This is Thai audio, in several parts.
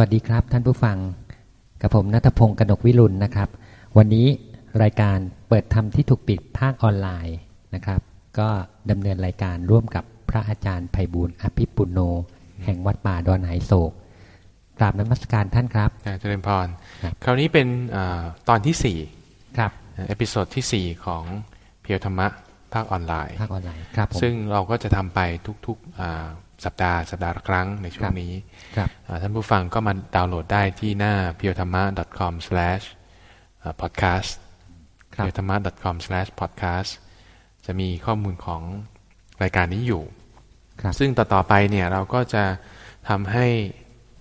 สวัสดีครับ ท่านผู้ฟัง กับผมนัทพงศ์กนกวิรุณนะครับ วันนี้รายการเปิดธรรมที่ถูกปิดภาคออนไลน์นะครับ ก็ดำเนินรายการร่วมกับพระอาจารย์ไพบูลย์อภิปุณโณ แห่งวัดป่าดอนหายโศกกราบนมัสการท่านครับอ่าเจริญพรครับคราวนี้เป็นอาตอนที่สี่ครับ episode ที่สี่ของ Pure ธรรมะภาคออนไลน์ภาคออนไลน์ครับผมซึ่งเราก็จะทำไปทุกๆอ่า สัปดาห์สัปดาห์ละครั้งในช่วครังบนี้ครับอ่าท่านผู้ฟังก็มาดาวน์โหลดได้ที่หน้า p u r e t h a m m a c o m podcast ครับ p u r e t h a m m a c o m podcast จะมีข้อมูลของรายการนี้อยู่ครับซึ่งต่อๆไปเนี่ยเราก็จะทำให้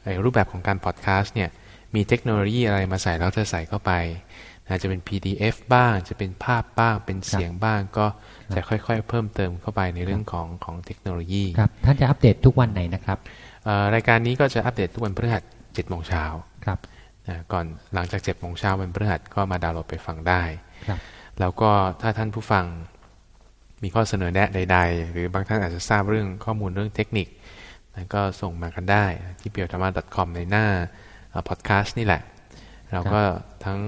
ไอ้รูปแบบของการพอดแคสต์เนี่ยมีเทคโนโลยีอะไรมาใส่แล้วจะใส่เข้าไปนะจะเป็น PDF บ้าง จะเป็นภาพบ้าง เป็นเสียงบ้าง ก็ จะค่อยๆ เพิ่มเติมเข้าไปในเรื่องของของเทคโนโลยีครับท่านจะอัปเดตทุกวันไหนนะครับเอ่อรายการนี้ก็จะอัปเดตทุกวันพฤหัส7โมงเช้าครับนะก่อนหลังจาก7โมงเช้าวันพฤหัสก็มาดาวน์โหลดไปฟังได้ครับแล้วก็ถ้าท่านผู้ฟังมีข้อเสนอแนะใด ๆ หรือบางท่านอาจจะทราบเรื่องข้อมูลเรื่องเทคนิคนะก็ส่งมากันได้ที่ p i o t a m a c o m ในหน้าพอดแคสต์นี่แหละ เราก็ทั้ง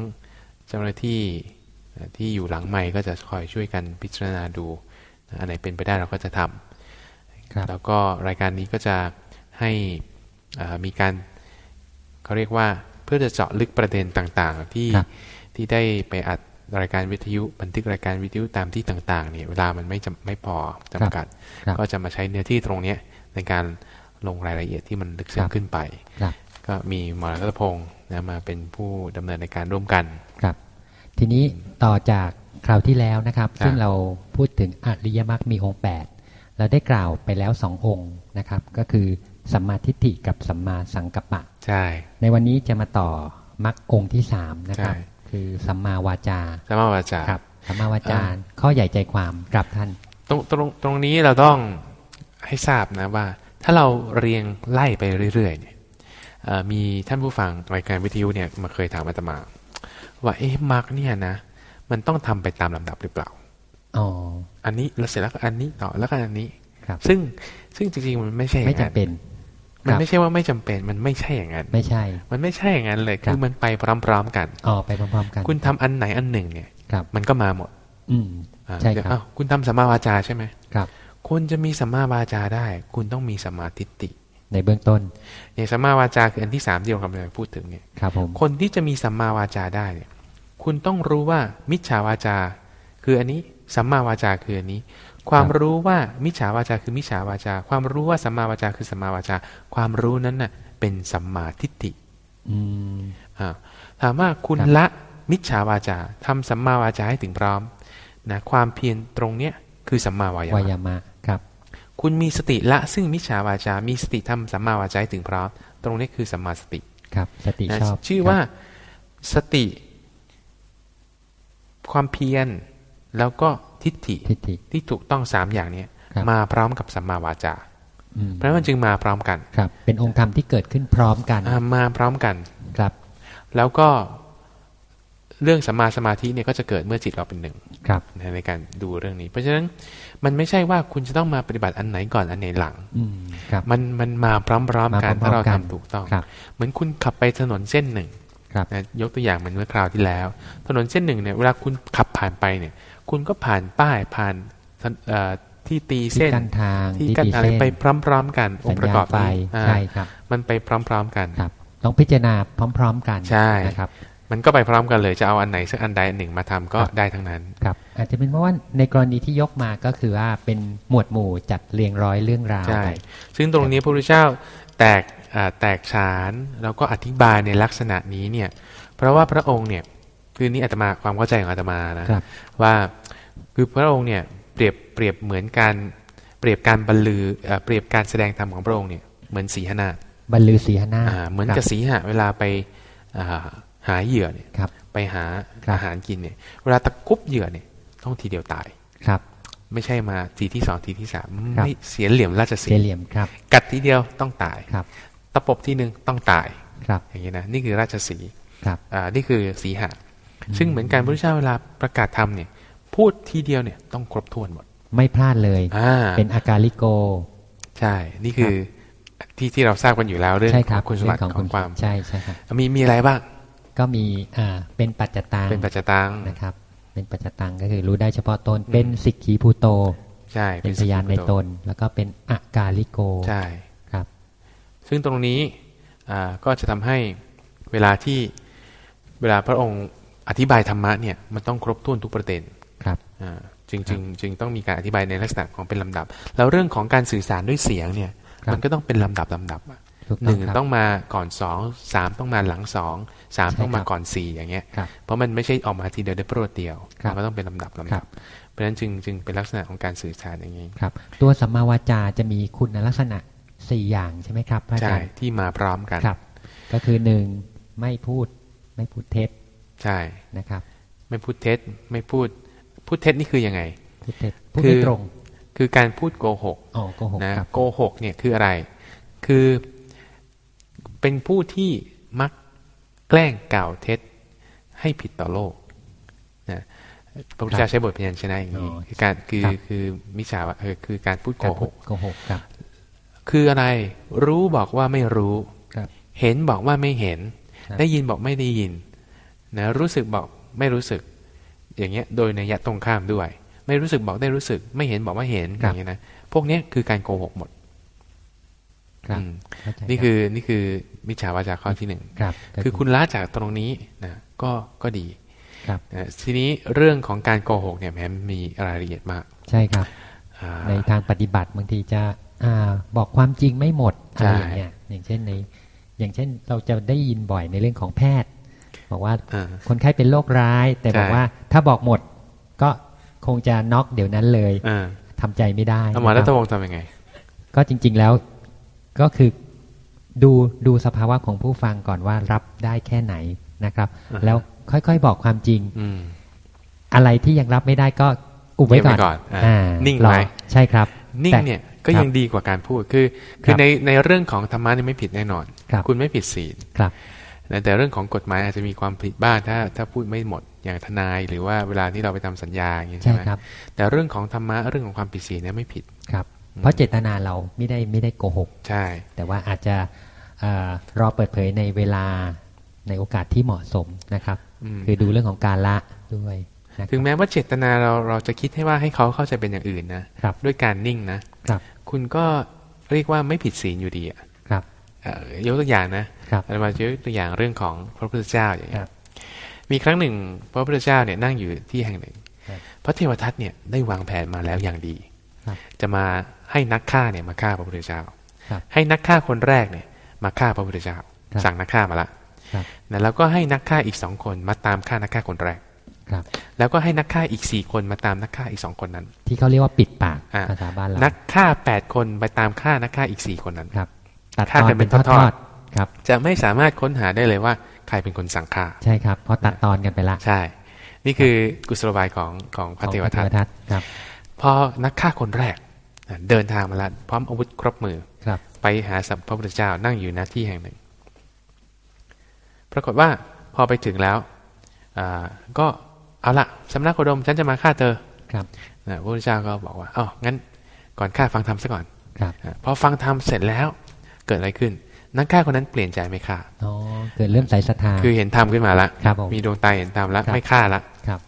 เจ้าหน้าที่เอ่อ ที่อยู่หลังไมค์ก็จะคอยช่วยกันพิจารณาดูนะอันไหนเป็นไปได้เราก็จะทำครับแล้วก็รายการนี้ก็จะให้อ่ามีการเขาเรียกว่าเพื่อจะเจาะลึกประเด็นต่างๆ ที่ครับที่ได้ไปอัดรายการวิทยุบันทึกรายการวิทยุตามที่ต่างๆเนี่ยเวลามันไม่จำไม่พอจำกัดครับก็จะมาใช้เนื้อที่ตรงเนี้ยในการลงรายละเอียดที่มันลึกซึ้คงรับขึ้นไปครับก็มีหมอรัตพงศ์นะมาเป็นผู้ดำเนินในการร่วมกันครับ ทีนี้ ต่อจากคราวที่แล้วนะครับครับ ซึ่งเราพูดถึงอริยมรรคมีองค์ 8 เราได้กล่าวไปแล้วสององค์นะครับ ก็คือสัมมาทิฏฐิกับสัมมาสังกัปปะใช่ ในวันนี้จะมาต่อมรรคองค์ที่สามนะครับใช่คือสัมมาวาจาสมาวาจาครับสัมมาวาจาข้อใหญ่ใจความกลับท่าน ตรงตรงตรงนี้เราต้องให้ทราบนะว่า ถ้าเราเรียงไล่ไปเรื่อยๆเนี่ยเอ่อมีท่านผู้ฟังรายการวิทยุเนี่ยมาเคยถามอาตมา ว่าเอ๊ะมาร์กเนี่ยนะ มันต้องทำไปตามลำดับหรือเปล่าอ๋ออันนี้แล้วเสร็จแล้วก็อันนี้ต่อแล้วก็อันนี้ครับ ซึ่งซึ่งจริงๆมันไม่ใช่อย่าไม่งจำนั้นเป็น มันครับไม่ใช่ว่าไม่จำเป็น มันไม่ใช่อย่างนั้น ไม่ใช่ มันไม่ใช่อย่างนั้นเลยครัคืบอมันไปพร้อมๆกันอ๋อไปพร้อมๆกัน คุณทำอันไหนอันหนึ่งเนี่ยครับมันก็มาหมด อืมอ่าใช่ครับอ้าวคุณทำสัมมาวาจาใช่ไหมครับคุณจะมีสัมมาวาจาได้ คุณต้องมีสัมมาทิฏฐิในเบื้องต้นอย่างสัมมาวาจาคืออันที่สามที่เรากำลังพูดถึงเนี่ยครับผมคนที่จะมีสัมมาวาจาได้เนี่ย คุณต้องรู้ว่ามิจฉาวาจา คืออันนี้สัมมาวาจาคืออันนี้ ความรู้ว่ามิจฉาวาจาคือมิจฉาวาจา ความรู้ว่าสัมมาวาจาคือสัมมาวาจา ความรู้นั้นน่ะ เป็นสัมมาทิฏฐิอืมอ่าถามว่าคุณครับละมิจฉาวาจาทำสัมมาวาจาให้ถึงพร้อมนะความเพียรตรงเนี้ยคือสัมมาวายามะวายามะครับ คุณมีสติละซึ่งมิจฉาวาจา มีสติทำสัมมาวาจาให้ถึงพร้อม ตรงนี้คือสัมมาสติครับ สตินะชอบชื่อครับว่าสติ ความเพียร แล้วก็ทิฏฐิทิฏฐิที่ถูกต้องสามอย่างเนี้ยครับมาพร้อมกับสัมมาวาจาอืมเพราะฉะนั้นมันจึงมาพร้อมกันครับ เป็นองค์ธรรมที่เกิดขึ้นพร้อมกันอ่ามาพร้อมกันครับ แล้วก็เรื่องสัมมาสมาธิเนี่ยก็จะเกิดเมื่อจิตเราเป็นหนึ่งครับนะในการดูเรื่องนี้ เพราะฉะนั้นมันไม่ใช่ว่าคุณจะต้องมาปฏิบัติอันไหนก่อนอันไหนหลังอืมครับมันมันมาพร้อมๆกันมาพร้อมๆถ้าเรากัทำนถูกต้องครับเหมือนคุณขับไปถนนเส้นหนึ่งครับ นะยกตัวอย่างเหมือนเมื่อคราวที่แล้ว ถนนเส้นหนึ่งเนี่ยเวลาคุณขับผ่านไปเนี่ย คุณก็ผ่านป้ายผ่านถนเอ่อที่ตีที่เส้นกั้นทางที่ที่กันตีอะไรเส้นไปพร้อมๆ กันองสัญค์ประญากอณบไฟนี้อ่าใช่ครับ มันไปพร้อมๆกันครับต้องพิจารณาพร้อม ๆ กันใช่นะครับมันก็ไปพร้อมกันเลยจะเอาอันไหนสักอันใดอันหนึ่งมาทำก็ครับได้ทั้งนั้นครับ อาจจะเป็นเพราะว่าในกรณีที่ยกมาก็คือว่าเป็นหมวดหมู่จัดเรียงร้อยเรื่องราวใช่ไปซึ่งตรงนี้พระพุทธเจ้าแตกอ่า แตกฉานแล้วก็อธิบายในลักษณะนี้เนี่ยเพราะว่าพระองค์เนี่ยคือนี่อาตมาความเข้าใจของอาตมานะครับว่าคือพระองค์เนี่ยเปรียบเปรียบเหมือนการเปรียบการบรรลือเอ่อเปรียบการแสดงธรรมของพระองค์เนี่ยเหมือนสีหนาฏบรรลือสีหน้าอ่าเหมือนครับกับสีหะเวลาไปอ่าหาเหยื่อเนี่ยครับไปหาครับอาหารกินเนี่ยเวลาตะคุบเหยื่อเนี่ยต้องทีเดียวตายครับ ไม่ใช่มาทีที่สองทีที่สามครับไม่เสียเหลี่ยมราชสีเสียห์เหลี่ยมครับ กัดทีเดียวต้องตายครับ ตะปบทีหนึ่งต้องตายครับอย่างนี้นะนี่คือราชสีห์ครับอ่านี่คือสีหะซึ่งเหมือนกันพระพุทธเจ้าเวลาประกาศธรรมเนี่ย พูดทีเดียวเนี่ยต้องครบถ้วนหมด ไม่พลาดเลยอ่าเป็นอาการลิโก ใช่ นี่คือทที่ที่เราทราบกันอยู่แล้วเรื่องใช่คขรัอบงคุณสมบัติเรื่องของความใช่ใช่ครับมีมีอะไรบ้างก็มีอ่าเป็นปัจจตังเป็นปัจจตังนะครับ เป็นปัจจตังก็คือรู้ได้เฉพาะตนเป็นสิกขีภูโต ใช่เป็นพยานในตน แล้วก็เป็นอากาลิโก ใช่ครับ ซึ่งตรงนี้อ่าก็จะทำให้เวลาที่เวลาพระองค์อธิบายธรรมะเนี่ยมันต้องครบถ้วนทุกประเด็นครับอ่าจึงจึงจึงต้องมีการอธิบายในลักษณะของเป็นลำดับ แล้วเรื่องของการสื่อสารด้วยเสียงเนี่ยครับมันก็ต้องเป็นลำดับลำดับอะถูกหต้อนึ่งงครับต้องมาก่อนสองสามต้องมาหลังสองสามใช่ต้องมาครับก่อนสี่อย่างเงี้ยครับเพราะมันไม่ใช่ออกมาทีเดียวได้โปรดเดียวครับมันก็ต้องเป็นลำดับลำครัดับบเพราะฉะนั้นจึงจึงเป็นลักษณะของการสื่อสารอย่างนี้ครับ ตัวสัมมาวาจาจะมีคุณลักษณะ สี่อย่างใช่ไหมครับพระอาใช่จารย์ที่มาพร้อมกันครับ ก็คือหนึ่งไม่พูดไม่พูดเท็จใช่นะครับ ไม่พูดเท็จไม่พูดพูดเท็จนี่คือยังไงพูดเท็จพูดคืไม่อตรง คือการพูดโกหกอ๋อโกหกนะครับโกหกเนี่ยคืออะไร คือเป็นผู้ที่มักแกล้งกล่าวเท็จให้ผิดต่อโลกนะพระพุทธเจ้าใช้บทพยัญชนะอย่างนี้คือการคือคือมิจฉาว่าเออคือการพูดโกการหพูดกโกหกครับ คืออะไร รู้บอกว่าไม่รู้ครับเห็นบอกว่าไม่เห็นครับได้ยินบอกไม่ได้ยินนะรู้สึกบอกไม่รู้สึก อย่างเงี้ยโดยในยะตรงข้ามด้วย ไม่รู้สึกบอกได้รู้สึก ไม่เห็นบอกว่าเห็นอย่างเงี้ยนะพวกเนี้ยคือการโกหกหมดครับอืมเข้าใจนี่คือนี่คือมิจฉาวาจาข้อที่หนึ่งครับก็คือคุณละจากตรงนี้นะก็ก็ดีครับนะทีนี้เรื่องของการโกหกเนี่ยแหมมีรายละเอียดมาก ใช่ครับอ่าในทางปฏิบัติบางทีจะ อ่าบอกความจริงไม่หมดใช่อะไรอย่างเงี้ยอย่างเช่นในอย่างเช่นเราจะได้ยินบ่อยในเรื่องของแพทย์ บอกว่าอ่าคนไข้เป็นโรคร้าย แต่ใช่บอกว่าถ้าบอกหมดก็คงจะน็อกเดี๋ยวนั้นเลยอ่าทำใจไม่ได้แล้วหมอรันะตครับวงศ์ทำยังไง ก็จริง ๆแล้วก็คือดูดูสภาวะของผู้ฟังก่อนว่ารับได้แค่ไหนนะครับอ่าฮะแล้วค่อยๆบอกความจริงอืมอะไรที่ยังรับไม่ได้ก็อุบไว้ก่อนเก็บไว้ก่อนอ่านิ่งรอไว้ใช่ครับ นิ่งแต่เนี่ย ก็ครับยังดีกว่าการพูดคือคคืรัอบในในเรื่องของธรรมะนี่ไม่ผิดแน่นอนครับณไม่ผิดศีลครับนะแต่เรื่องของกฎหมายอาจจะมีความผิดบ้างถ้าถ้าพูดไม่หมดอย่างทนายหรือว่าเวลาที่เราไปทำสัญญาอย่างนี้ใช่ใช่ไหมครับแต่เรื่องของธรรมะเรื่องของความผิดศีลเนี่ยไม่ผิดครับ เพราะเจตนาเราไม่ได้ไม่ได้โกหกใช่ แต่ว่าอาจจะเอ่อรอเปิดเผยในเวลาในโอกาสที่เหมาะสมนะครับอืมคือดูเรื่องของการละด้วยนะครับถึงแม้ว่าเจตนาเราเราจะคิดให้ว่าให้เขาเข้าใจเป็นอย่างอื่นนะครับด้วยการนิ่งนะ ครับ คุณก็เรียกว่าไม่ผิดศีลอยู่ดีอะครับเอ่อยกตัวอย่างนะครับอาตมาจะยกตัวอย่างเรื่องของพระพุทธเจ้าอย่างเงี้ครัยบมีครั้งหนึ่ง พระพุทธเจ้าเนี่ยนั่งอยู่ที่แห่งหนึ่งครับพระเทวทัตเนี่ยได้วางแผนมาแล้วอย่างดีครับจะมาให้นักฆ่าเนี่ยมาฆ่าพระพุทธเจ้าครับให้นักฆ่าคนแรกเนี่ยมาฆ่าพระพุทธเจ้าครับสั่งนักฆ่ามาละครับนะแล้วก็ให้นักฆ่าอีกสองคนมาตามฆ่านักฆ่าคนแรก ครับ แล้วก็ให้นักฆ่าอีกสี่คนมาตามนักฆ่าอีกสองคนนั้น ที่เขาเรียกว่าปิดปากอ่าภาษาบ้านเรานักฆ่าแปดคนไปตามฆ่านักฆ่าอีกสี่คนนั้นครับตัดฆ่าตอนกันเป็เป็นนททออดดๆครับ จะไม่สามารถค้นหาได้เลยว่าใครเป็นคนสั่งฆ่า ใช่ครับเพราะตัดตอนกันไปละใช่ นี่คือกุศโลบายของของพระของเทวทัตทัตครับพอนักฆ่าคนแรกอะเดินทางมาแล้วพร้อมอาวุธครบมือครับ ไปหาสัมพระพุทธเจ้านั่งอยู่ณที่แห่งหนึ่ง ปรากฏว่าพอไปถึงแล้วอ่าก็ เอาละสำนักโคดมฉันจะมาฆ่าเธอครับนะพระพุทธเจ้าก็บอกว่าอ๋องั้นก่อนฆ่าฟังธรรมซะก่อนครับอะพอฟังธรรมเสร็จแล้วเกิดอะไรขึ้น นักฆ่าคนนั้นเปลี่ยนใจไม่ฆ่าอ๋อเกิดเริ่มใส่ศรัทธาคือเห็นธรรมขึ้นมาละครับผมมีดวงตาเห็นธรรมแล้วครับไม่ฆ่าละครับ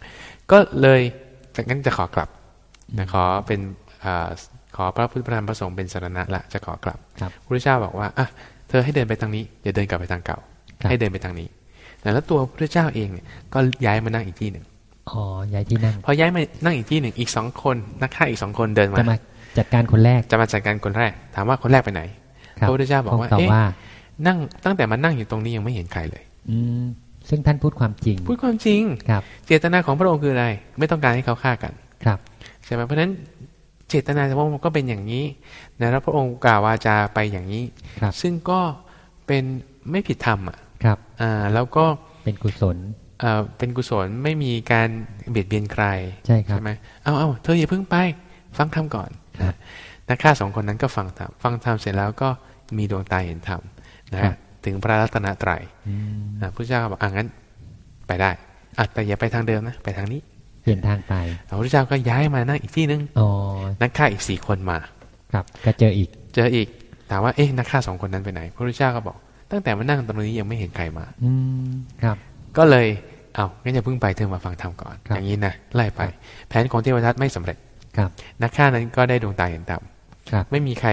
ก็เลยจากนั้นจะขอกลับนะขอเป็นอ่าขอพระพุทธพระธรรมพระสงฆ์เป็นสรณะละจะขอกลับครับพระพุทธเจ้าบอกว่าอะเธอให้เดินไปทางนี้อย่าเดินกลับไปทางเก่าครับให้เดินไปทางนี้นะแล้วตัวพระพุทธเจ้าเองเนี่ยก็ย้ายมานั่งอีกที่หนึ่ง อ๋อย้ายที่นั่งพอย้ายมานั่งอีกที่หนึ่งอีกสองคนนักฆ่าอีกสองคนเดินมาจะมาจัดการคนแรกจะมาจัดการคนแรก ถามว่าคนแรกไปไหนครับพระพุทธเจ้าบอกว่าคงตอบเอ๊ะว่านั่งตั้งแต่มานั่งอยู่ตรงนี้ยังไม่เห็นใครเลย อืมซึ่งท่านพูดความจริง พูดความจริงครับเจตนาของพระองค์คืออะไร ไม่ต้องการให้เขาฆ่ากันครับใช่ไหมเพราะฉะนั้นเจตนาของพระองค์ก็เป็นอย่างนี้นะแล้วพระองค์กล่าววาจาไปอย่างนี้ครับซึ่งก็เป็นไม่ผิดธรรมอะครับอ่าแล้วก็เป็นกุศล เอ่อเป็นกุศลไม่มีการเบียดเบียนใครใช่ครับไหมเอาเอาเธออย่าเพิ่งไป ฟังธรรมก่อนครับนักฆ่าสองคนนั้นก็ฟังธรรมฟังธรรมเสร็จแล้วก็มีดวงตาเห็นธรรมนะครัฮะบถึงพระรัตนตรัยอืมนะพระเจ้าก็บอกอ่างั้นไปได้อะแต่อย่าไปทางเดิมนะไปทางนี้เปลี่ยนทางไปพระพุทธเจ้าก็ย้ายมานั่งอีกที่นึงอ๋อนักฆ่าอีกสี่คนมา ครับ ก็เจออีก เจออีก ถามว่า เอ๊ะ นักฆ่าสองคนนั้นไปไหน พระพุทธเจ้าก็บอก ตั้งแต่มานั่งตรงนี้ยังไม่เห็นใครมา อืม ครับ ก็เลย เอางั้นอย่าเพิ่งไปเธอมาฟังธรรมก่อนครับอย่างนี้นะไล่ไป แผนของเทวทัตไม่สำเร็จครับ นักฆ่านั้นก็ได้ดวงตาเห็นธรรมครับไม่มีใคร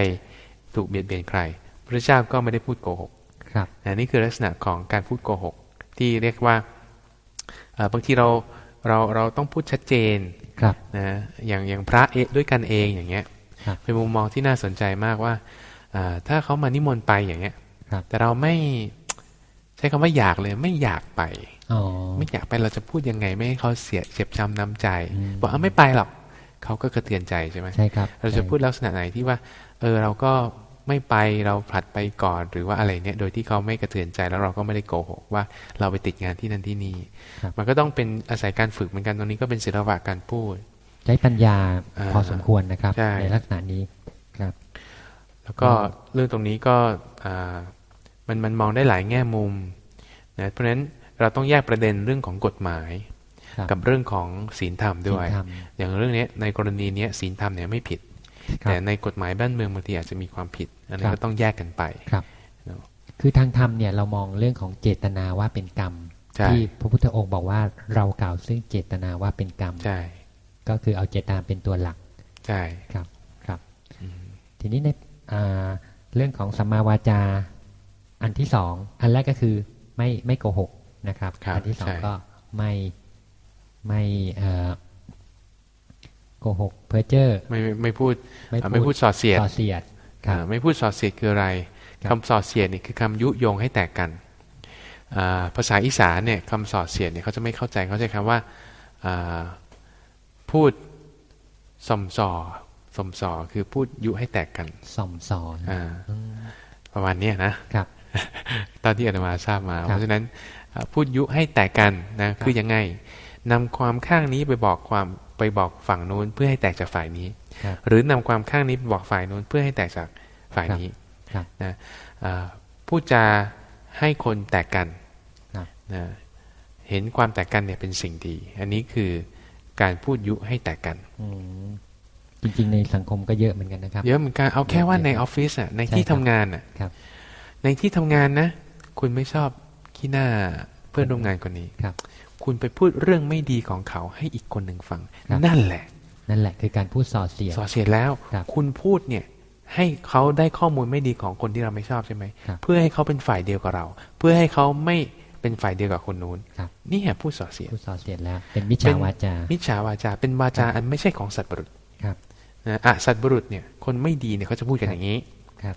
ถูกเบียดเบียนใคร พระเจ้าก็ไม่ได้พูดโกหกครับนะนี่คือลักษณะของการพูดโกหก ที่เรียกว่าเอ่อบางทีเราเราเราต้องพูดชัดเจนครับนะอย่างอย่างพระเอะด้วยกันเองอย่างเงี้ยครับเป็นมุมมองที่น่าสนใจมากว่าอ่าถ้าเขามานิมนต์ไปอย่างเงี้ยครับแต่เราไม่ใช้คำว่าอยากเลยไม่อยากไปอ๋อ ไม่อยากไปเราจะพูดยังไงไม่ให้เขาเสียเจ็บช้ำน้ำใจอืมบอกเอาไม่ไปหรอกเขาก็กระเทือนใจใช่ไหมใช่ครับ เราจะพูดลักษณะไหนที่ว่า เออเราก็ไม่ไปเราผลัดไปก่อนหรือว่าอะไรเนี่ย โดยที่เขาไม่กระเทือนใจแล้วเราก็ไม่ได้โกหกว่าเราไปติดงานที่นั่นที่นี่ครับมันก็ต้องเป็นอาศัยการฝึกเหมือนกันตรงนี้ก็เป็นศิลปะการพูด ใช้ปัญญาอ่าพอสมควรนะครับใช่ลักษณะนี้ครับ แล้วก็เรื่องตรงนี้ก็อ่ามันมันมองได้หลายแง่มุมนะเพราะฉะนั้น เราต้องแยกประเด็นเรื่องของกฎหมายครับกับเรื่องของศีลธรรมด้วยศีลธรรมอย่างเรื่องเนี้ยในกรณีเนี้ยศีลธรรมเนี่ยไม่ผิดครับแต่ในกฎหมายบ้านเมืองบางทีอาจจะมีความผิด อันนี้ครับก็ต้องแยกกันไปครับเนอะคือทางธรรมเนี่ยเรามองเรื่องของเจตนาว่าเป็นกรรมใช่ที่พระพุทธองค์บอกว่าเรากล่าวซึ่งเจตนาว่าเป็นกรรมใช่ก็คือเอาเจตนาเป็นตัวหลักใช่ครับครับอืมทีนี้ในอ่าเรื่องของสัมมาวาจาอันที่สองอันแรกก็คือไม่ไม่โกหก นะครับครับอัที่สองใช่ก็ไม่ไม่เอ่อโกหกเพ้อเจ้อไม่ไม่ไม่พูดไม่อ่าไม่พูดส่อเสียดส่อเสียดครับอ่าไม่พูดส่อเสียดคืออะไรครับคำส่อเสียดนี่คือคำยุยงให้แตกกันอ่าภาษาอีสานเนี่ยคำส่อเสียดเนี่ยเขาจะไม่เข้าใจเขาใช้คำว่าอ่าพูดสมสอสมสอคือพูดยุให้แตกกันส่อมสอนอ่าประมาณเนี้ยนะครับตอนที่อาตมาทราบมาครับเพราะฉะนั้นอ่า พูดยุให้แตกกันนะคือยังไงนำความข้างนี้ไปบอกความไปบอกฝั่งนู้นเพื่อให้แตกจากฝ่ายนี้ครับหรือนำความข้างนี้ไปบอกฝ่ายนู้นเพื่อให้แตกจากฝ่ายนี้ครับนะอ่าพูดจาให้คนแตกกันครับนะเห็นความแตกกันเนี่ยเป็นสิ่งดี อันนี้คือการพูดยุให้แตกกันอืมจริงๆ ในสังคมก็เยอะเหมือนกันนะครับ เยอะเหมือนกันเอาแค่ว่าเยอะในครับออฟฟิศอะในใช่ที่คทำรับงานอะครับในที่ทำงานนะ คุณไม่ชอบ ขี้หน้าเพื่อนร่วมงานคนนี้ครับ คุณไปพูดเรื่องไม่ดีของเขาให้อีกคนหนึ่งฟังครับนั่นแหละ นั่นแหละคือการพูดส่อเสียดสอเสียดแล้วครับคุณพูดเนี่ยให้เขาได้ข้อมูลไม่ดีของคนที่เราไม่ชอบใช่ไหมครับเพื่อให้เขาเป็นฝ่ายเดียวกับเรา เพื่อให้เขาไม่เป็นฝ่ายเดียวกับคนนู้นครับนี่แหละพูดส่อเสียดพูดส่อเสียดแล้ว เป็นมิจฉาวาจา มิจฉาวาจา เป็นวาจาอันไม่ใช่ของสัตว์บุรุษครับนะอะสัตว์บุรุษเนี่ย คนไม่ดีเนี่ยเขาจะพูดกันอย่างนี้ครับ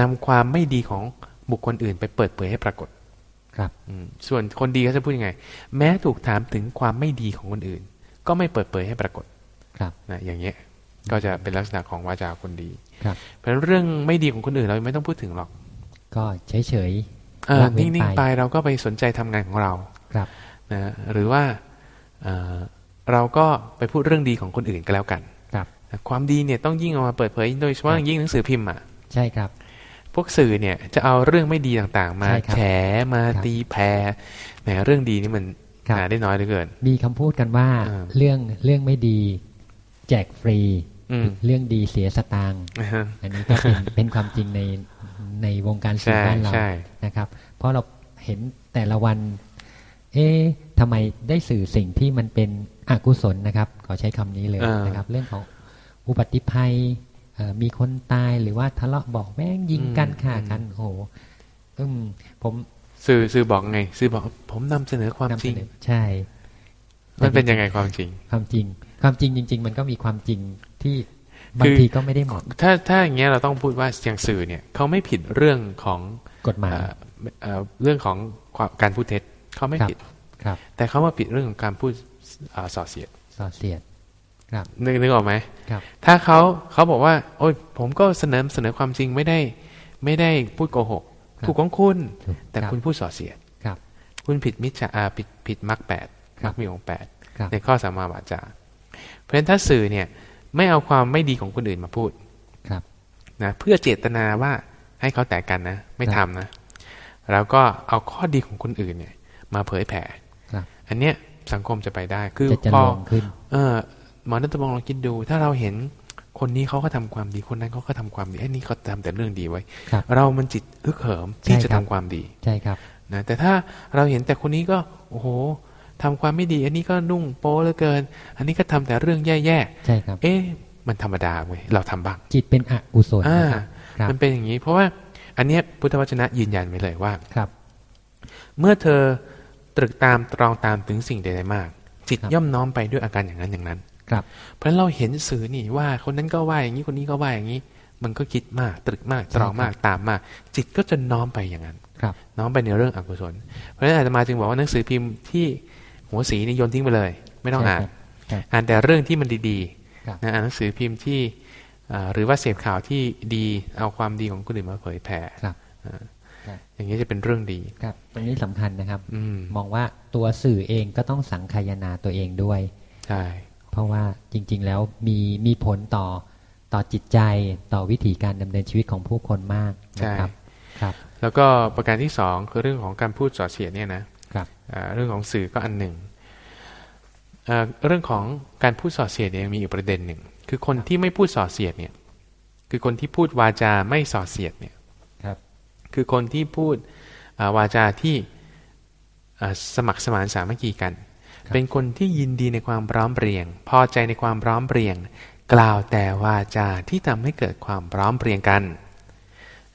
นำความไม่ดีของบุคคลอื่นไปเปิดเผยให้ปรากฏ ครับอืมส่วนคนดีเขาจะพูดยังไง แม้ถูกถามถึงความไม่ดีของคนอื่น ก็ไม่เปิดเผยให้ปรากฏ ครับนะอย่างเงี้ยก็จะเป็นลักษณะของวาจาคนดี ครับ เพราะฉะนั้นเรื่องไม่ดีของคนอื่นเราไม่ต้องพูดถึงหรอก ก็เฉยเฉยเออละเว้นนิ่งๆไปไปเราก็ไปสนใจทำงานของเราๆครับนะหรือว่าเอ่อเราก็ไปพูดเรื่องดีของคนอื่นก็แล้วกัน ครับนะความดีเนี่ยต้องยิ่งเอามาเปิดเผยโดยเฉพาะอย่างยิ่งหนังสือพิมพ์อะใช่ครับ พวกสื่อเนี่ยจะเอาเรื่องไม่ดีต่างๆ มาใช่ครับแฉมาครับตีแผ่แหมเรื่องดีนี่มันครับหาได้น้อยเหลือเกิน มีคำพูดกันว่าอ่าเรื่องเรื่องไม่ดี แจกฟรีอืมเรื่องดีเสียสตางค์นะฮะอันนี้ก็เป็นเป็นความจริงในในวงการสื่อใช่บ้านเราใช่นะครับ เพราะเราเห็นแต่ละวัน เอ๊ะทำไมได้สื่อสิ่งที่มันเป็นอกุศลนะครับ ขอใช้คำนี้เลยอ่านนะครับ เรื่องของอุบัติภัยเอ่อ มีคนตายหรือว่าทะเลาะเบอกแม่งยิงกันฆ่ากันโอ้โหอืมผมสื่อสื่อบอกไง สื่อบอก ผมนำเสนอความนำจริงเสนอใช่ มันเป็นยังไงความจริง ความจริง ความจริงจริง ๆ มันก็มีความจริงที่คืบางอทีก็ไม่ได้หมดถ้าถ้าอย่างเงี้ยเราต้องพูดว่าอย่างสื่อเนี่ยเขาไม่ผิดเรื่องของกฎหมายเอ่อเอ่อเรื่องของความการพูดเท็จเขาไม่ครับผิดครับ แต่เขามาผิดเรื่องของการพูดเอ่อส่อเสียดส่อเสียดครับ นึกนึกออกไหมครับถ้าเขาเขาบอกว่า โอ้ยผมก็เสนอเสนอความจริงไม่ได้ ไม่ได้พูดโกหกครับถูกของคุณถูกแต่รับคุณพูดส่อเสียดครับคุณผิดมิจฉาอ่าผิดผิดมรรคแปดครัมรบรคมีองค์แปดครับในข้อสามมาวาจาเพราะฉะนั้นถ้าสื่อเนี่ย ไม่เอาความไม่ดีของคนอื่นมาพูดครับนะเพื่อเจตนาว่าให้เขาแตกกันนะ ไม่ครัทำบนะ แล้วก็เอาข้อดีของคนอื่นเนี่ย มาเผยแผ่ครับอันเนี้ยสังคมจะไปได้ คือจะเจพอริญขึ้นเออ หมอนัตพงศ์ลองคิดดู ถ้าเราเห็นคนนี้เขาก็ทำความดีคนนั้นเขาก็ทำความดีไอ้นี่เขาทำแต่เรื่องดีไว้ครับเรามันจิตอึกเหิมที่ใช่จะครัทำบความดีใช่ครับนะแต่ถ้าเราเห็นแต่คนนี้ก็โอ้โหทำความไม่ดี อันนี้ก็นุ่งโป๊เหลือเกิน อันนี้ก็ทำแต่เรื่องแย่ใช่ครับๆเอ๊ะมันธรรมดาเว้ยเราทำบ้างจิตเป็นอกุศลอ่านะครับครับมันเป็นอย่างนี้ เพราะว่าอันเนี้ยพุทธวจนะยืนยันไว้เลยว่าครับ เมื่อเธอตรึกตามตรองตามถึงสิ่งใดๆมาก จิตครับย่อมน้อมไปด้วยอาการอย่างนั้นอย่างนั้น ครับ เพราะฉะนั้นเราเห็นสื่อนี่ว่าคนนั้นก็ว่าอย่างนี้คนนี้ก็ว่าอย่างนี้ มันก็คิดมากตรึกมากตรองมากตามมาก จิตก็จะน้อมไปอย่างนั้นครับ น้อมไปในเรื่องอกุศล เพราะฉะนั้นอาตมาจึงบอกว่าหนังสือพิมพ์ที่หัวสีนี่โยนทิ้งไปเลย ไม่ต้องอ่านใช่ครับอ่านแต่เรื่องที่มันดีครับๆนะอ่านหนังสือพิมพ์ที่อ่าหรือว่าเสพข่าวที่ดีเอาความดีของคนอื่นมาเผยแผ่ครับอ่าครับอย่างนี้จะเป็นเรื่องดีครับ ตรงนี้สำคัญนะครับอืมมองว่าตัวสื่อเองก็ต้องสังคายนาตัวเองด้วย ใช่ เพราะว่าจริง ๆ แล้วมีมีผลต่อต่อจิตใจต่อวิถีการดำเนินชีวิตของผู้คนมากนะครับครับ แล้วก็ประการที่สองคือเรื่องของการพูดส่อเสียดเนี่ยนะครับอ่าเรื่องของสื่อก็อันหนึ่งอ่าเรื่องของการพูดส่อเสียดเนี่ยมีอีกประเด็นหนึ่งคือคนที่ไม่พูดส่อเสียดเนี่ย คือคนที่พูดวาจาไม่ส่อเสียดเนี่ยครับ คือคนที่พูดอ่าวาจาที่อ่าสมัครสมานสามัคคีกันครับ เป็นคนที่ยินดีในความพร้อมเพรียง พอใจในความพร้อมเพรียง กล่าวแต่วาจาที่ทำให้เกิดความพร้อมเพรียงกัน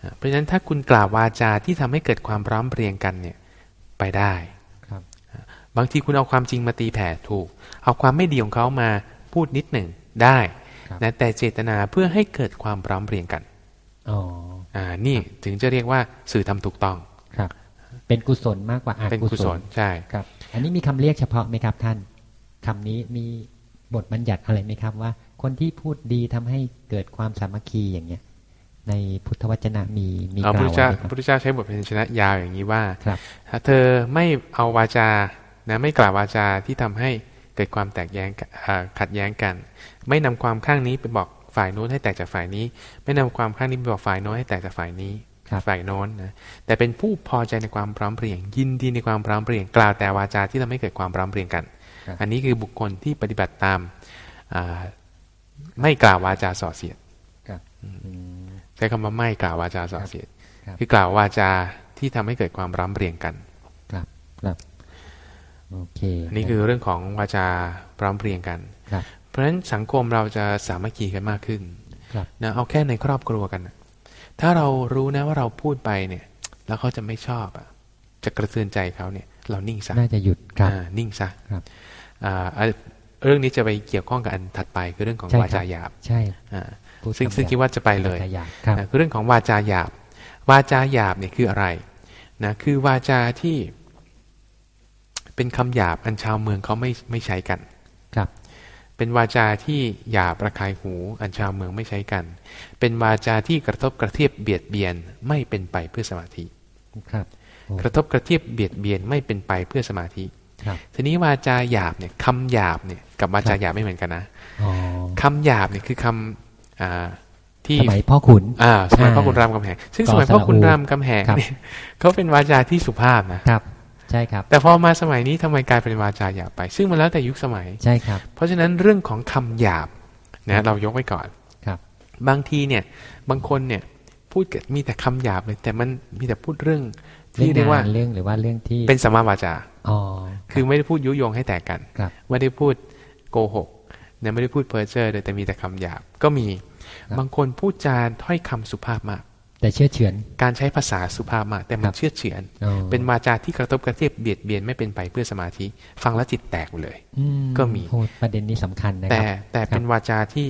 อ่าเพราะฉะนั้นถ้าคุณกล่าววาจาที่ทำให้เกิดความพร้อมเพรียงกันเนี่ยไปได้ครับบางทีคุณเอาความจริงมาตีแผ่ถูก เอาความไม่ดีของเขามาพูดนิดหนึ่งได้ครับนะแต่เจตนาเพื่อให้เกิดความพร้อมเพรียงกันอ๋ออ่านี่ถึงจะเรียกว่าสื่อทำถูกต้องครับเป็นกุศลมากกว่าอาเป็นกุกุศศลลใช่ครับ อันนี้มีคำเรียกเฉพาะไหมครับท่านคำนี้มีบทบัญญัติอะไรไหมครับว่า คนที่พูดดีทำให้เกิดความสามัคคีอย่างเงี้ย ในพุทธวจนะมีมีเอากพระล่าพุทวธเจ้าไว้ไหมครับพระพุทธเจ้าใช้บทเพลงชนะยาวอย่างนี้ว่าครับถ้าเธอไม่เอาวาจานะไม่กล่าววาจาที่ทำให้เกิดความแตกแย้งกันอ่าขัดแย้งกัน ไม่นำความข้างนี้ไปบอกฝ่ายโน้นให้แตกจากฝ่ายนี้ ไม่นำความข้างนี้ไปบอกฝ่ายโน้นให้แตกจากฝ่ายนี้ครับ ฝ่ายโน้นนะแต่เป็นผู้พอใจในความพร้อมเพรียง ยินดีในความพร้อมเพรียงกล่าวแต่วาจาที่ทำให้เกิดความพร้อมเพรียงกันครับอันนี้คือบุคคลที่ปฏิบัติตามอ่าไม่กล่าววาจาส่อเสียดครับอืมใช้คำว่าไม่กล่าววาจาส่อเสียดครับคือกล่าววาจาที่ทำให้เกิดความพร้อมเพรียงกันครับครับโอเคอันนี่คือเรื่องของวาจาพร้อมเพรียงกันครับเพราะฉะนั้นสังคมเราจะสามัคคีกันมากขึ้นครับนะเอาแค่ในครอบครัวกันนะ ถ้าเรารู้นะว่าเราพูดไปเนี่ย แล้วเขาจะไม่ชอบอะ จะกระเทือนใจเขาเนี่ย เรานิ่งซะน่าจะหยุดครับอ่านิ่งซะครับอ่าอะเรื่องนี้จะไปเกี่ยวข้องกับอันถัดไปคือเรื่องของใช่ครับวาจาหยาบ ใช่อ่าพูดซึ่งคำซึ่งหยบคิดว่าจะไปเลยวจหยาบครับนะคือเรื่องของวาจาหยาบ วาจาหยาบเนี่ยคืออะไรนะคือวาจาที่เป็นคำหยาบอันชาวเมืองเขาไม่ไม่ใช้กันครับ เป็นวาจาที่หยาบระคายหูอันชาวเมืองไม่ใช้กัน เป็นวาจาที่กระทบกระเทียบเบียดเบียนไม่เป็นไปเพื่อสมาธิครับโอ้กระทบกระเทียบเบียดเบียนไม่เป็นไปเพื่อสมาธิครับทีนี้วาจาหยาบเนี่ยคำหยาบเนี่ยกับวาจาหยาบไม่เหมือนกันนะอ๋อคำหยาบเนี่ยคือคำอ่าที่สมัยพ่อขุนอ่าสมัยอ่าพ่อคุณรามคำแหงซึ่งก่สอมัยพ่อคุณสระอูรามคำแหงครับเนี่ยเขาเป็นวาจาที่สุภาพนะครับ ใช่ครับ แต่พอมาสมัยนี้ทำไมกลายเป็นวาจาหยาบไป ซึ่งมันแล้วแต่ยุคสมัยใช่ครับ เพราะฉะนั้นเรื่องของคำหยาบนะเรายกไว้ก่อนครับ บางทีเนี่ยบางคนเนี่ยพูดกับมีแต่คำหยาบเลย แต่มันมีแต่พูดเรื่องที่เรียกว่างนเรื่องหรือว่าเรื่องที่เป็นสัมมาวาจาอ๋อคือไม่ได้พูดยุยงให้แตกกันครับไม่ได้พูดโกหกนะไม่ได้พูดเพ้อเจ้อเลยแต่มีแต่คำหยาบก็มีครับบางคนพูดจาถ้อยคำสุภาพมาก แต่เชื่อเฉือน การใช้ภาษาสุภาพมากแต่มัครันบเชื่อดเฉือนอ๋อเป็นวาจาที่กระทบกระเทียบเบียดเบียนไม่เป็นไปเพื่อสมาธิ ฟังแล้วจิตแตกหมดเลยอืก็มีโอ้ประเด็นนี้สำคัญนะคแต่รับแต่เป็นวาจาที่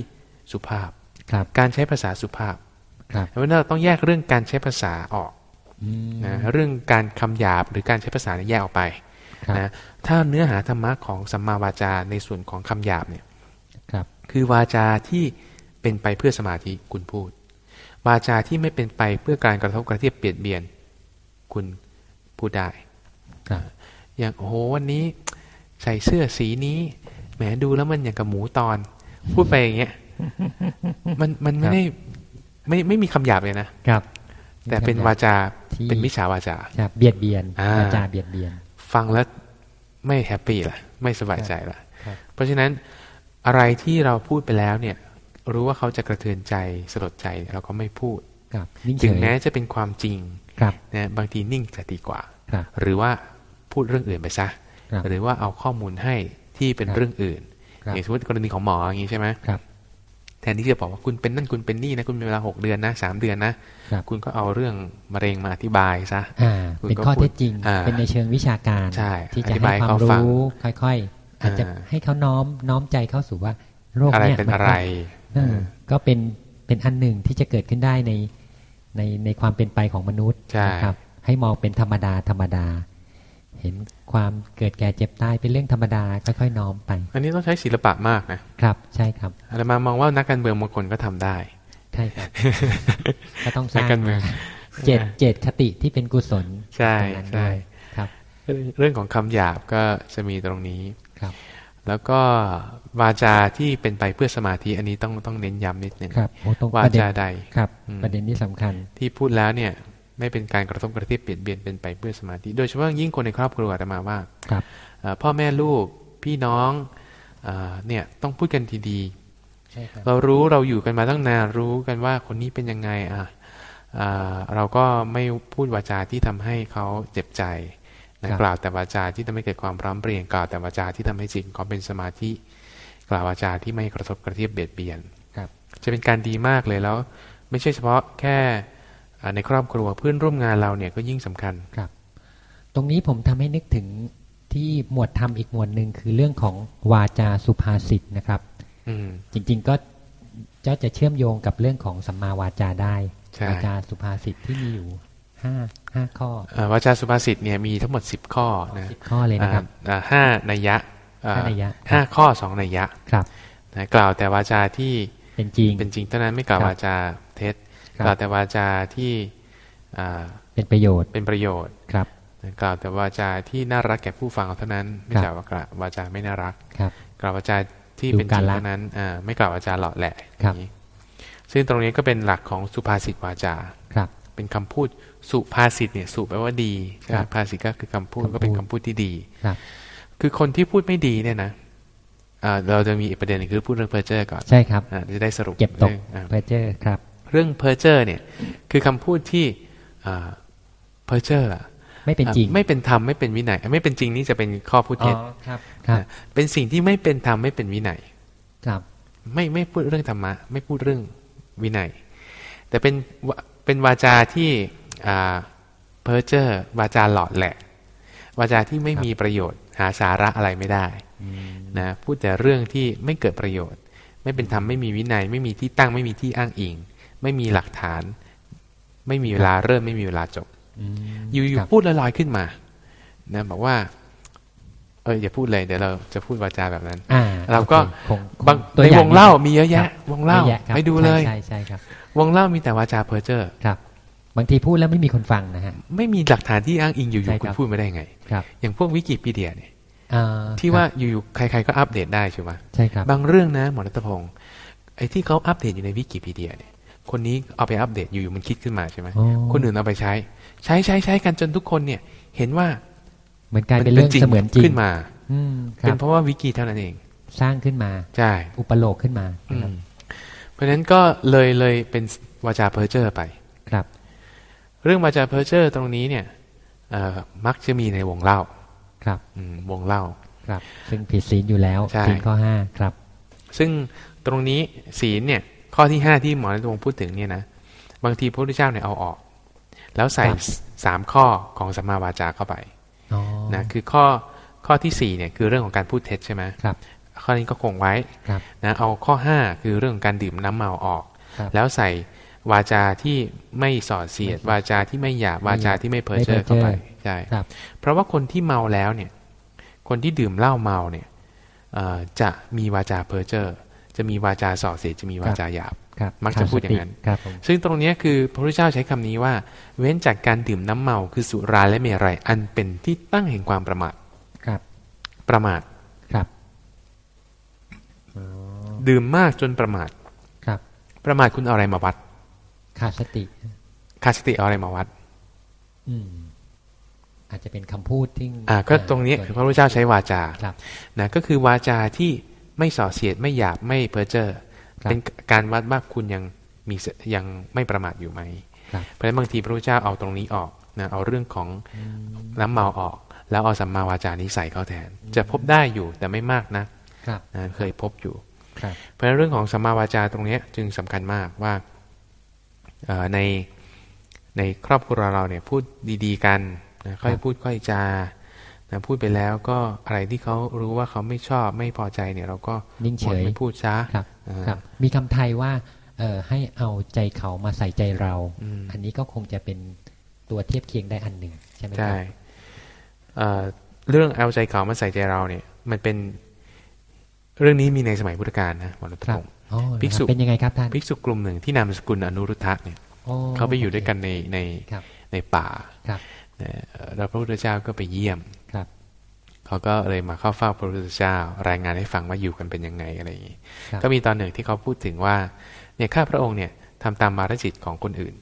สุภาพครับการใช้ภาษาสุภาพครับเพราะฉะนั้นเราต้องแยกเรื่องการใช้ภาษาออกอืมนะเรื่องการคำหยาบหรือการใช้ภาษาเนี่ยแยกออกไปครับนะถ้าเนื้อหาธรรมะของสัมมาวาจาในส่วนของคำหยาบเนี่ยครับคือวาจาที่เป็นไปเพื่อสมาธิคุณพูด วาจาที่ไม่เป็นไปเพื่อการกระทบกระเทียบเปลี่ยนเบียน คุณพูดได้ครับอย่างโอ้โหวันนี้ ใส่เสื้อสีนี้แหมดูแล้วมันอย่างกับหมูตอน พูดไปอย่างเงี้ยมันมันไม่ได้ไม่ไม่มีคำหยาบเลยนะครับ แต่เป็นวาจาที่เป็นมิจฉาวาจาครับเบียดเบียนอ่าวาจาเบียดเบียน ฟังแล้วไม่ happy ละไม่สบายใจละครับเพราะฉะนั้นอะไรที่เราพูดไปแล้วเนี่ย รู้ว่าเขาจะกระเทือนใจสลดใจเราก็ไม่พูดครับนิ่งเฉถึงแม้จะเป็นความจริงครับนะบางทีนิ่งจะดีกว่าครับหรือว่าพูดเรื่องอื่นไปซะครับหรือว่าเอาข้อมูลให้ที่เป็นครับเรื่องอื่นครับอย่างสมมติกรณีของหมออย่างนี้ใช่ไหมครับแทนที่จะบอกว่าคุณเป็นนั่นคุณเป็นนี่นะคุณมีเวลาหกเดือนนะสามเดือนนะครับคุณก็เอาเรื่องมะเร็งมาอธิบายซะอ่าคุณเป็นก็ข้อพูดเท็จจริงอ่าเป็นในเชิงวิชาการใช่ที่อจะธิบาให้ยความเขาฟังรู้ค่อยๆอาจจะอ่าให้เขาน้อมน้อมใจเข้าสู่ว่าโรคอะไรเนี่ยเป็นมัอะไรเออ ก็เป็นเป็นอันหนึ่งที่จะเกิดขึ้นได้ในในในความเป็นไปของมนุษย์ใช่นะครับ ให้มองเป็นธรรมดาธรรมดา เห็นความเกิดแก่เจ็บตายเป็นเรื่องธรรมดาค่อยๆน้อมไป อันนี้ต้องใช้ศิลปะมากนะครับ ใช่ครับอาตมามองว่านักการเมืองบางคนก็ทำได้ใช่ครับก็ต้องสนักร้างการเมืองเจตเจตคติที่เป็นกุศลใช่ตรงนั้นใช่ด้วยครับ เรื่องของคำหยาบก็จะมีตรงนี้ครับ แล้วก็วาจาที่เป็นไปเพื่อสมาธิอันนี้ต้องต้องเน้นย้ำนิดหนึ่งครับโอ้ตรงวาประเด็นจาใดครับอืมประเด็นที่สำคัญที่พูดแล้วเนี่ยไม่เป็นการกระทบกระเทียบเปลี่ยนเบียนเป็นไปเพื่อสมาธิ โดยเฉพาะยิ่งคนในครอบครัวอาตมาว่าครับเอ่อพ่อแม่ลูกพี่น้องเออเนี่ยต้องพูดกันดีใช่ครับๆเรารู้เราอยู่กันมาตั้งนานรู้กันว่าคนนี้เป็นยังไงอะอ่าเราก็ไม่พูดวาจาที่ทำให้เขาเจ็บใจนะ กล่าวแต่วาจาที่ทำให้เกิดความพร้อมเพรียงกล่าวแต่วาจาที่ทำให้จิตเขาเป็นสมาธิกล่าววาจาที่ไม่กระทบกระเทียบเบียดเบียนครับจะเป็นการดีมากเลยแล้ว ไม่ใช่เฉพาะแค่อ่าในครอบครัวเพื่อนร่วมงานเราเนี่ยก็ยิ่งสำคัญครับ ตรงนี้ผมทำให้นึกถึงที่หมวดธรรมอีกหมวดหนึ่งคือเรื่องของวาจาสุภาษิตนะครับ อืมจริง ๆก็จะจะเชื่อมโยงกับเรื่องของสัมมาวาจาได้ใช่วาจาสุภาษิตที่มีอยู่ ห้าห้าข้อเอ่อวาจาสุภาษิตเนี่ยมีทั้งหมด10ข้อนะสิบข้อเลยนะครับอ่าอ่าห้านัยยะอ่าห้านัยยะห้าข้อสองนัยยะครับนะกล่าวแต่วาจาที่เป็นจริงเป็นจริงเท่านั้นไม่กล่าวครับวาจาเท็จครับกล่าวแต่วาจาที่อ่าเป็นประโยชน์เป็นประโยชน์ครับนะกล่าวแต่วาจาที่น่ารักแก่ผู้ฟังเท่านั้นไม่ครับกล่าวว่ากล่าววาจาไม่น่ารักครับกล่าววาจาที่ดูเป็นจริงกาละเท่านั้นอ่าไม่กล่าววาจาหล่อแหละครับอย่างนี้ซึ่งตรงนี้ก็เป็นหลักของสุภาษิตวาจาครับเป็นคำพูด สุภาษิตเนี่ยสุแปลว่าดีใช่ไหมครับภาษิตก็คือคำพูดคำพูดก็เป็นคำพูดที่ดีครับคือคนที่พูดไม่ดีเนี่ยนะอ่าเราจะมีอีกประเด็นหนึ่งคือพูดเรื่องเพอร์เจอร์ก่อนใช่ครับอ่าจะได้สรุปเก็บตกรื่องอ่าเพ้อเจ้อครับ เรื่องเพอร์เจอร์เนี่ยคือคำพูดที่เพอร์เจอร์ไม่เป็นจริง ไม่เป็นธรรมไม่เป็นวินัยไม่เป็นจริงนี่จะเป็นข้อพูดอ๋อเท็จครับครับนะเป็นสิ่งที่ไม่เป็นธรรมไม่เป็นวินัยครับ ไม่ไม่พูดเรื่องธรรมะ ไม่พูดเรื่องวินัย แต่เป็นวะเป็นวาจาที่ เพอร์เจอร์วาจาหลอดแหละ วาจาที่ไม่ครับมีประโยชน์ หาสาระอะไรไม่ได้อืมนะพูดแต่เรื่องที่ไม่เกิดประโยชน์ ไม่เป็นธรรมไม่มีวินัย ไม่มีที่ตั้งไม่มีที่อ้างอิง ไม่มีหลักฐาน ไม่มีเวลาเริ่มไม่มีเวลาจบอืมอยู่ครับๆพูดลอยๆขึ้นมานะบอกว่า เอออย่าพูดเลยเดี๋ยวเราจะพูดวาจาแบบนั้นอ่าเราก็โอเคคงคบางตัวในอย่วงเล่านี้มีเยอะแยะครับวงเหล้าเยอะแยะครับไปดูเลยใช่ใช่ใช่ครับ วงเหล้ามีแต่วาจาเพ้อเจ้อครับ บางทีพูดแล้วไม่มีคนฟังนะฮะ ไม่มีหลักฐานที่อ้างอิงอยู่ใช่ๆคุณครับพูดไม่ได้ไงครับอย่างพวกวิกิพีเดียเนี่ยอ่าที่ว่าอยู่ๆใคร ๆก็อัปเดตได้ใช่ไหมใช่ครับบางเรื่องนะหมอรัตพงศ์ไอ้ที่เขาอัปเดตอยู่ในวิกิพีเดียเนี่ย คนนี้เอาไปอัปเดตอยู่ๆมันคิดขึ้นมาใช่ไหมอ๋อคนอื่นเอาไปใช้ ใช้ใช้ใช้กันจนทุกคนเนี่ย เห็นว่าเหมือนกลายเป็นเรื่องเสมือนจริงขึ้นมา อืมครับเป็นเพราะว่าวิกิเท่านั้นเอง สร้างขึ้นมาใช่อุปโลกน์ขึ้นมาอืนะครับเพราะฉะนั้นก็เลยเลยเป็นวาจาเพ้อเจ้อร์ไปครับ เรื่องวาจาเพอร์เจอร์ตรงนี้เนี่ยเอ่อมักจะมีในวงเหล้า ครับอืมวงเหล้า ครับ ซึ่งผิดศีลอยู่แล้วใช่ศีลข้อห้าครับ ซึ่งตรงนี้ศีลเนี่ย ข้อที่ห้าที่หมอในตรงพูดถึงเนี่ยนะบางทีพระพุทธเจ้าเนี่ยเอาออก แล้วใส่ครับสามข้อของสัมมาวาจาเข้าไปอ๋อนะคือข้อข้อที่สี่เนี่ยคือเรื่องของการพูดเท็จใช่ไหมครับข้อนี้ก็คงไว้ครับนะเอาข้อห้าคือเรื่องของการดื่มน้ำเมาออกครับแล้วใส่ วาจาที่ไม่ส่อเสียด วาจาที่ไม่หยาบวาจาที่ไม่เพ้อเจ้อไม่เพ้อเจ้อเข้าไปใช่ครับเพราะว่าคนที่เมาแล้วเนี่ย คนที่ดื่มเหล้าเมาเนี่ยเอ่อจะมีวาจาเพ้อเจ้อจะมีวาจาส่อเสียดจะมีวาจาหยาบครับมักจะพูดอย่างนั้นขสติครับผมซึ่งตรงเนี้ยคือพระพุทธเจ้าใช้คำนี้ว่า เว้นจากการดื่มน้ำเมาคือสุราและเมรัยอันเป็นที่ตั้งแห่งความประมาทครับ ประมาทครับอ๋อดื่มมากจนประมาทครับ ประมาทคุณเอาอะไรมาวัด ขาดสติขาดสติเอาอะไรมาวัด อืมอาจจะเป็นคำพูดที่อ่า ก็ตรงนี้ส่วคือพระพุทธเจ้าใช้วาจาครับนะก็คือวาจาที่ไม่ส่อเสียดไม่หยาบไม่เพ้อเจ้อครับเป็นการวัดว่าคุณยังมีสยังไม่ประมาทอยู่ไหมครับเพราะฉะนั้นบางทีพระพุทธเจ้าเอาตรงนี้ออกนะเอาเรื่องของน้ำเมาออก แล้วเอาสัมมาวาจานี้ใส่เข้าแทน จะพบได้อยู่แต่ไม่มากนะครับนะเคยพบอยู่ครับเพราะฉะนั้นเรื่องของสัมมาวาจาตรงเนี้ยจึงสำคัญมากว่าเอ่อ ในในครอบครัวเราเนี่ยพูดดีๆกันนะค่อยพูดค่อยจานะพูดไปแล้วก็อะไรที่เขารู้ว่าเขาไม่ชอบไม่พอใจเนี่ย เราก็นิ่งเฉหมดยไม่พูดซะครับอ่าครับ มีคำไทยว่าเอ่อให้เอาใจเขามาใส่ใจเราอืมอันนี้ก็คงจะเป็นตัวเทียบเคียงได้อันหนึ่งใช่ไหมคใช่รับเอ่อเรื่องเอาใจเขามาใส่ใจเราเนี่ย มันเป็นเรื่องนี้มีในสมัยพุทธกาลนะหมอรัตครับพงศ์อ๋อ ภิกษุเป็นยังไงครับท่านภิกษุกลุ่มหนึ่งที่นามสกุลอนุรุทธะเนี่ยอ๋อเขาไปอยู่ด้วยกันในในครับในป่าครับนะแล้วพระพุทธเจ้าก็ไปเยี่ยมครับเขาก็เลยมาเข้าเฝ้าพระพุทธเจ้ารายงานให้ฟังว่าอยู่กันเป็นยังไงอะไรอย่างนี้ครับก็มีตอนหนึ่งที่เขาพูดถึงว่าเนี่ยข้าพระองค์เนี่ยทำตามมารจิตของคนอื่น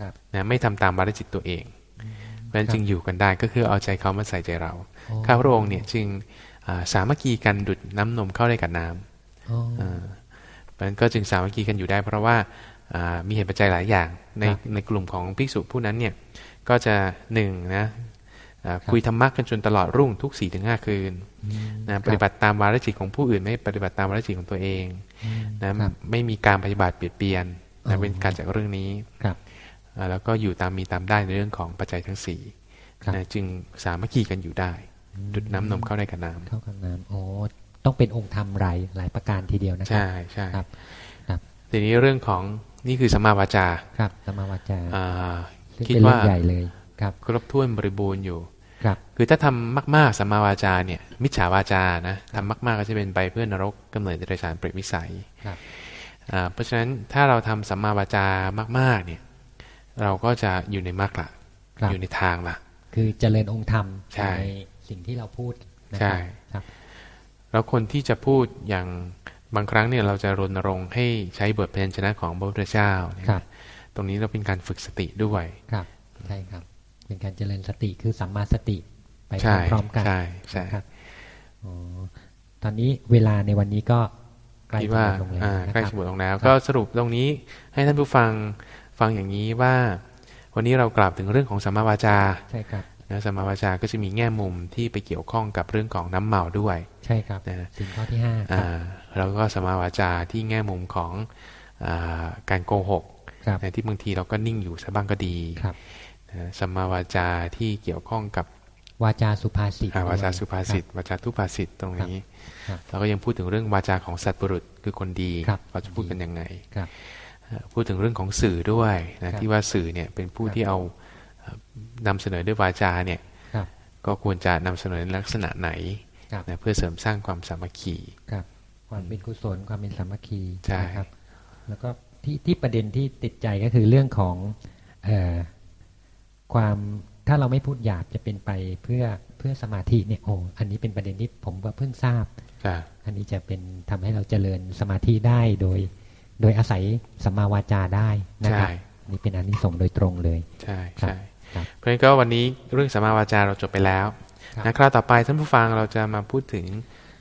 ครับนะไม่ทำตามมารจิตตัวเองเพราะฉะนั้นจึงอยู่กันได้ก็คือเอาใจเขามาใส่ใจเราอ๋อข้าพระองค์เนี่ยจึงอ่าสามัคคีกันดุดน้ำนมเข้าได้กับน้ำอ๋ออ่าเพ ราะฉะนั้นก็จึงสามัคคีกันอยู่ได้ เพราะว่าอ่ามีเหตุปัจจัยหลายอย่างในครับในกลุ่มของภิกษุผู้นั้นเนี่ยก็จะหนึ่งนะอ่าครับคุยธรรมะกันจนตลอดรุ่งทุกสี่ถึงห้าคืนนะปฏิบัติตามวาระจิตของผู้อื่น ไม่ปฏิบัติตามวาระจิตของตัวเองนะครับไม่มีการปฏิบัติเปลี่ยนเปลี่ยนอ๋นะอเป็นการจากเรื่องนี้ครับอ่าแล้วก็อยู่ตามมีตามได้ในเรื่องของปัจจัยทั้งสี่ครับนะจึงสามัคคีกันอยู่ได้ ดุดน้ำนมเข้าได้กับน้ำเข้ากับน้ำโอ้ ต้องเป็นองค์ธรรมหลายหลายประการทีเดียวนะครัใช่ใช่ครับครับทีนี้เรื่องของนี่คือสัมมาวาจาครับสมมาวาจาอ่าซึ่งคิดเป็นเรื่ว่าองใหญ่เลยครับครบถ้วนบริบูรณ์อยู่ครับ คือถ้าทำมาก ๆสัมมาวาจาเนี่ย มิจฉาวาจานะทำมากๆก็จะเป็นไปเพื่อนรกกำเนิดเดรัจฉานเปรตวิสัยครับอ่าเพราะฉะนั้นถ้าเราทำสัมมาวาจามาก ๆ เนี่ย เราก็จะอยู่ในมรรคละครับอยู่ในทางละคือเจริญองค์ธรรมใช่สิ่งที่เราพูดนะใช่ครับ แล้วคนที่จะพูดอย่างบางครั้งเนี่ยเราจะรณรงค์ให้ใช้บทเพลงชนะของพระพุทธเจ้าเนี่ยครับ ตรงนี้เราเป็นการฝึกสติด้วยครับใช่ครับ เป็นการเจริญสติคือสัมมาสติไปใช่พร้อมๆกันใช่ใช่ครับอ๋อตอนนี้เวลาในวันนี้ก็ใกล้คิดจะว่าหมดลงแล้วอ่านะใกล้ครัจะบหมดลงแล้วครับก็สรุปตรงนี้ให้ท่านผู้ฟังฟังอย่างนี้ว่า วันนี้เรากล่าวถึงเรื่องของสัมมาวาจาใช่ครับ นะสัมมาวาจาก็จะมีแง่มุมที่ไปเกี่ยวข้องกับเรื่องของน้ำเมาด้วย ใช่ครับนะสิ่งข้อที่ห้าคอ่ารับแล้วก็สัมมาวาจาที่แง่มุมของอาการโกหกครับนะที่บางทีเราก็นิ่งอยู่ซะบ้างก็ดีครับนะสัมมาวาจาที่เกี่ยวข้องกับวาจาสุภาษิตอ่าวาจาด้วยสุภาษิตวาจาทุภาษิตตรงนี้ครับเราก็ยังพูดถึงเรื่องวาจาของสัตว์บุรุษคือคนดีครับเราจะพูดกันยังไงครับเอ่อพูดถึงเรื่องของสื่อด้วยนะครับที่ว่าสื่อเนี่ยเป็นผู้ครับที่เอาเอ่อ นำเสนอด้วยวาจาเนี่ยครับก็ควรจะนำเสนอในลักษณะไหนครับนะเพื่อเสริมสร้างความสามัคคีครับความเป็นกุศลความเป็นสามัคคีใช่นะครับ แล้วก็ที่ที่ประเด็นที่ติดใจก็คือเรื่องของเอ่อความถ้าเราไม่พูดหยาบจะเป็นไปเพื่อเพื่อสมาธิเนี่ยโอ้อันนี้เป็นประเด็นที่ผมว่าเพิ่งทราบจ้ะอันนี้จะเป็นทำให้เราเจริญสมาธิได้โดย โดยอาศัยสัมมาวาจาได้นะครับใช่อันนี่เป็นอันนี้ส่งส์โดยตรงเลย ใช่ครับใช่ครับ เพราะฉะนั้นก็วันนี้เรื่องสัมมาวาจาเราจบไปแล้วครับนะคราวต่อไปท่านผู้ฟังเราจะมาพูดถึง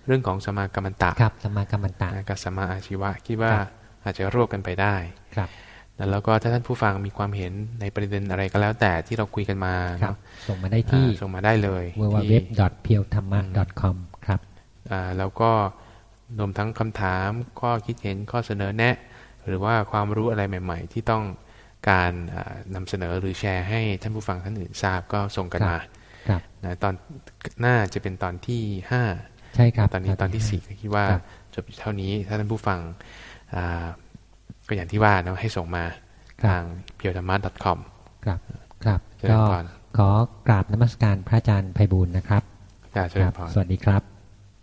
เรื่องของสมมากรรมันตะครับสัมมากัมมันตะนะกับสมมาอาชีวะคิดว่าครับอาจจะรวบกันไปได้ครับนะแล้วก็ถ้าท่านผู้ฟังมีความเห็นในประเด็นอะไรก็แล้วแต่ที่เราคุยกันมาครับเนาะส่งมาได้ที่อ่าส่งมาได้เลย w w ที่ w p i e w t h a m m a c o m ครับอ่าแล้วก็รวมทั้งคำถามข้อคิดเห็นข้อเสนอแนะ หรือว่าความรู้อะไรใหม่ ๆ ที่ต้อง การอ่านำเสนอหรือแชร์ให้ท่านผู้ฟังท่านอื่นทราบก็ส่งกันครับมาครับนะตอนหน้าจะเป็นตอนที่ห้าใช่ครับตอนนี้ตอนที่สี่ก็คิดว่าครับจบเท่านี้ถ้าท่านผู้ฟังอ่าก็อย่างที่ว่าเนาะให้ส่งมาครับทาง p i o t h a m a c o m ครับครับเจริญก็พรขอกราบนมัสการพระอาจารย์ไพบูลย์นะครับอาจารย์เจคริรัญบพรสวัสดีครับ